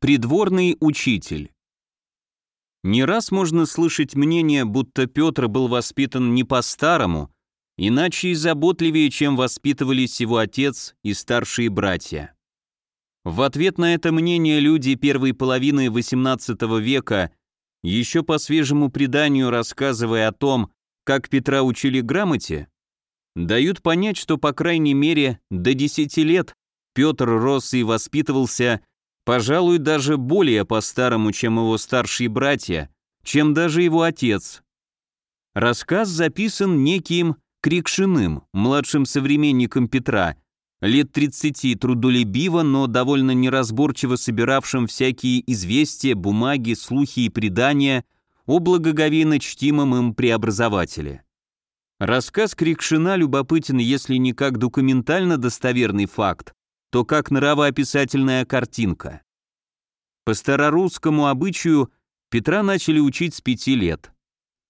Придворный учитель. Не раз можно слышать мнение, будто Петр был воспитан не по-старому, иначе и заботливее, чем воспитывались его отец и старшие братья. В ответ на это мнение люди первой половины XVIII века, еще по свежему преданию рассказывая о том, как Петра учили грамоте, дают понять, что по крайней мере до 10 лет Петр рос и воспитывался пожалуй, даже более по-старому, чем его старшие братья, чем даже его отец. Рассказ записан неким Крикшиным, младшим современником Петра, лет 30 трудолюбиво, но довольно неразборчиво собиравшим всякие известия, бумаги, слухи и предания о благоговейно чтимом им преобразователе. Рассказ Крикшина любопытен, если не как документально достоверный факт, то как нравоописательная картинка. По старорусскому обычаю Петра начали учить с пяти лет.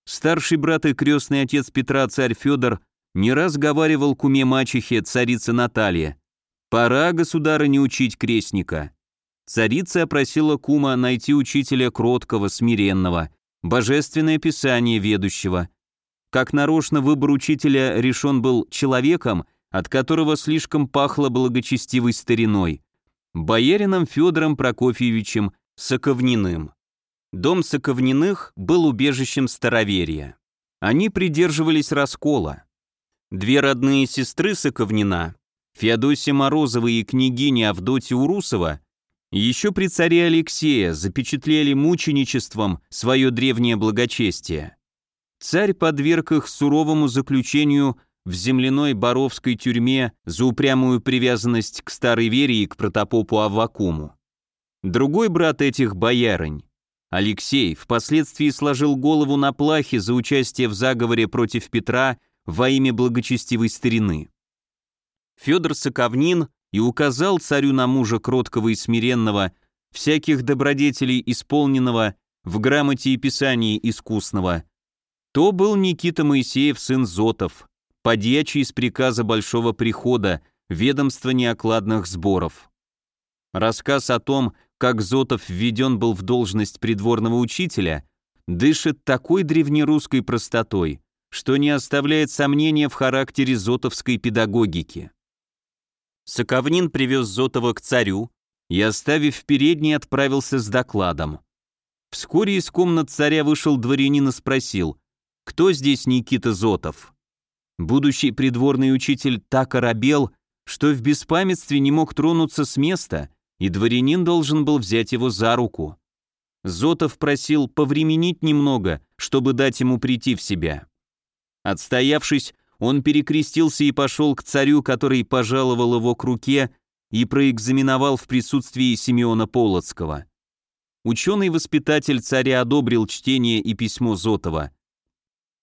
Старший брат и крестный отец Петра, царь Федор, не раз говаривал куме мачехе, царице Наталье, «Пора, государыне, учить крестника». Царица опросила кума найти учителя кроткого, смиренного, божественное писание ведущего. Как нарочно выбор учителя решен был человеком, от которого слишком пахло благочестивой стариной, боярином Федором Прокофьевичем Соковниным. Дом Соковниных был убежищем староверия. Они придерживались раскола. Две родные сестры Соковнина, Феодосия Морозова и княгиня Авдотья Урусова, еще при царе Алексея запечатлели мученичеством свое древнее благочестие. Царь подверг их суровому заключению в земляной Боровской тюрьме за упрямую привязанность к старой вере и к протопопу Аввакуму. Другой брат этих боярынь, Алексей, впоследствии сложил голову на плахе за участие в заговоре против Петра во имя благочестивой старины. Федор Соковнин и указал царю на мужа кроткого и смиренного, всяких добродетелей исполненного, в грамоте и писании искусного. То был Никита Моисеев, сын Зотов, подьячий из приказа Большого Прихода, ведомства неокладных сборов. Рассказ о том, как Зотов введен был в должность придворного учителя, дышит такой древнерусской простотой, что не оставляет сомнения в характере зотовской педагогики. Соковнин привез Зотова к царю и, оставив в отправился с докладом. Вскоре из комнат царя вышел дворянин и спросил, кто здесь Никита Зотов? Будущий придворный учитель так оробел, что в беспамятстве не мог тронуться с места, и дворянин должен был взять его за руку. Зотов просил повременить немного, чтобы дать ему прийти в себя. Отстоявшись, он перекрестился и пошел к царю, который пожаловал его к руке и проэкзаменовал в присутствии Симеона Полоцкого. Ученый-воспитатель царя одобрил чтение и письмо Зотова.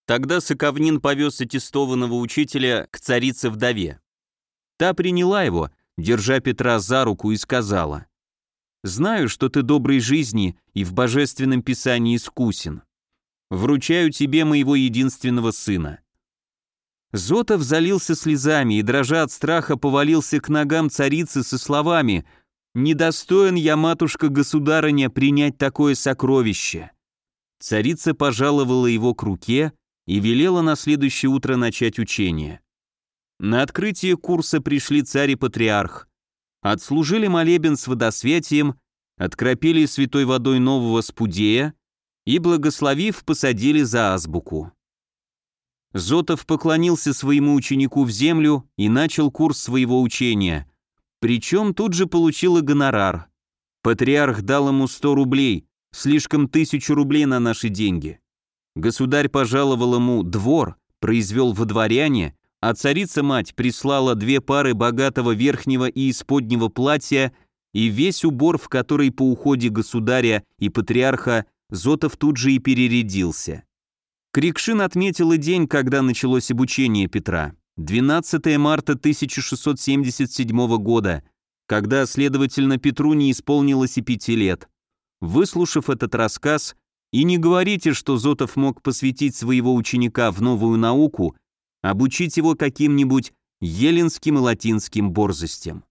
Тогда Соковнин повез аттестованного учителя к царице-вдове. Та приняла его, держа Петра за руку, и сказала, «Знаю, что ты доброй жизни и в божественном писании искусен. Вручаю тебе моего единственного сына». Зотов залился слезами и, дрожа от страха, повалился к ногам царицы со словами «Недостоин я, матушка-государыня, принять такое сокровище». Царица пожаловала его к руке, и велела на следующее утро начать учение. На открытие курса пришли царь и патриарх, отслужили молебен с водосветием, откропили святой водой нового спудея и, благословив, посадили за азбуку. Зотов поклонился своему ученику в землю и начал курс своего учения, причем тут же получил и гонорар. Патриарх дал ему 100 рублей, слишком тысячу рублей на наши деньги. Государь пожаловал ему двор, произвел во дворяне, а царица-мать прислала две пары богатого верхнего и исподнего платья и весь убор, в который по уходе государя и патриарха Зотов тут же и перерядился. Крикшин отметил и день, когда началось обучение Петра. 12 марта 1677 года, когда, следовательно, Петру не исполнилось и пяти лет. Выслушав этот рассказ, и не говорите, что Зотов мог посвятить своего ученика в новую науку, обучить его каким-нибудь еленским и латинским борзостям.